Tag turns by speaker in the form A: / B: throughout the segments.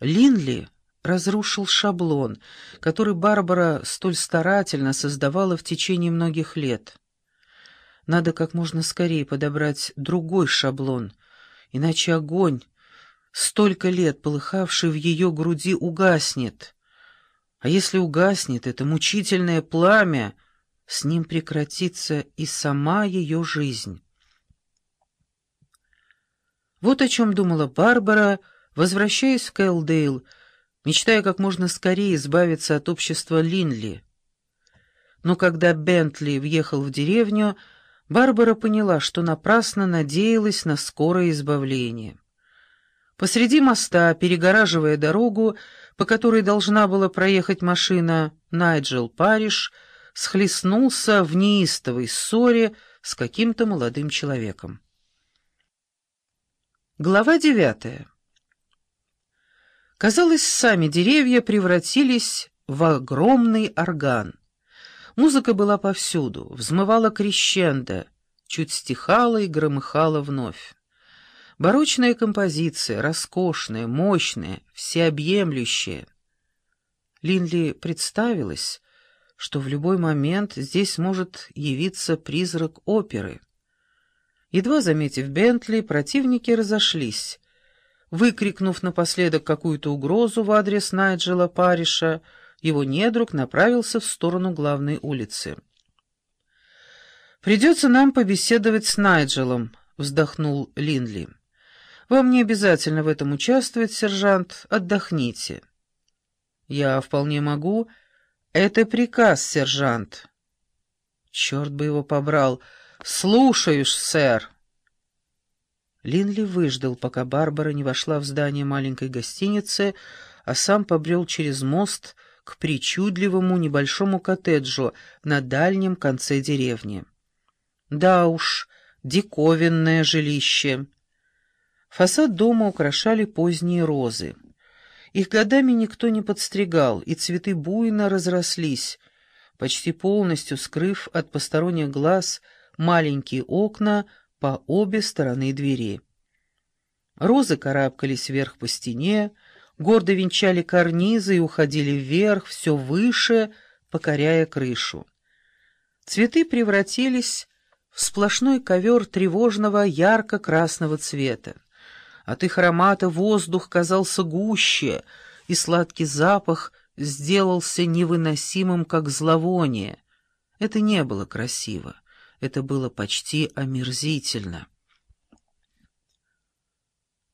A: Линли разрушил шаблон, который Барбара столь старательно создавала в течение многих лет. Надо как можно скорее подобрать другой шаблон, иначе огонь, столько лет полыхавший в ее груди, угаснет. А если угаснет это мучительное пламя, с ним прекратится и сама ее жизнь. Вот о чем думала Барбара, возвращаясь в Кэлдейл, мечтая как можно скорее избавиться от общества Линли. Но когда Бентли въехал в деревню, Барбара поняла, что напрасно надеялась на скорое избавление. Посреди моста, перегораживая дорогу, по которой должна была проехать машина, Найджел Париш схлестнулся в неистовой ссоре с каким-то молодым человеком. Глава девятая Казалось, сами деревья превратились в огромный орган. Музыка была повсюду, взмывала крещендо, чуть стихала и громыхала вновь. Барочная композиция, роскошная, мощная, всеобъемлющая. Линли представилась, что в любой момент здесь может явиться призрак оперы. Едва заметив Бентли, противники разошлись, Выкрикнув напоследок какую-то угрозу в адрес Найджела Париша, его недруг направился в сторону главной улицы. «Придется нам побеседовать с Найджелом», — вздохнул Линли. «Вам не обязательно в этом участвовать, сержант. Отдохните». «Я вполне могу. Это приказ, сержант». «Черт бы его побрал. Слушаюсь, сэр». Линли выждал, пока Барбара не вошла в здание маленькой гостиницы, а сам побрел через мост к причудливому небольшому коттеджу на дальнем конце деревни. Да уж, диковинное жилище. Фасад дома украшали поздние розы. Их годами никто не подстригал, и цветы буйно разрослись, почти полностью скрыв от посторонних глаз маленькие окна, по обе стороны двери. Розы карабкались вверх по стене, гордо венчали карнизы и уходили вверх, все выше, покоряя крышу. Цветы превратились в сплошной ковер тревожного ярко-красного цвета. От их аромата воздух казался гуще, и сладкий запах сделался невыносимым, как зловоние. Это не было красиво. Это было почти омерзительно.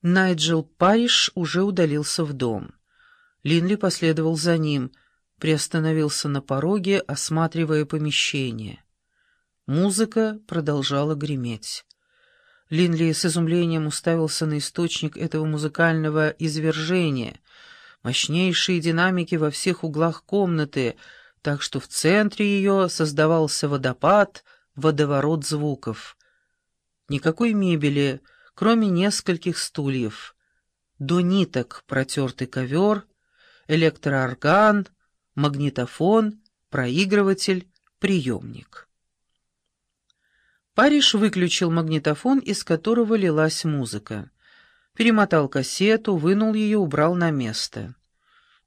A: Найджел Париш уже удалился в дом. Линли последовал за ним, приостановился на пороге, осматривая помещение. Музыка продолжала греметь. Линли с изумлением уставился на источник этого музыкального извержения. Мощнейшие динамики во всех углах комнаты, так что в центре ее создавался водопад — водоворот звуков. Никакой мебели, кроме нескольких стульев. До ниток протертый ковер, электроорган, магнитофон, проигрыватель, приемник. Париж выключил магнитофон, из которого лилась музыка. Перемотал кассету, вынул ее, убрал на место.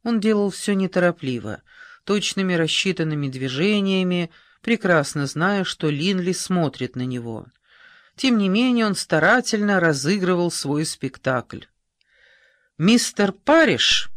A: Он делал все неторопливо, точными рассчитанными движениями, прекрасно зная, что Линли смотрит на него. Тем не менее он старательно разыгрывал свой спектакль. «Мистер Париш!»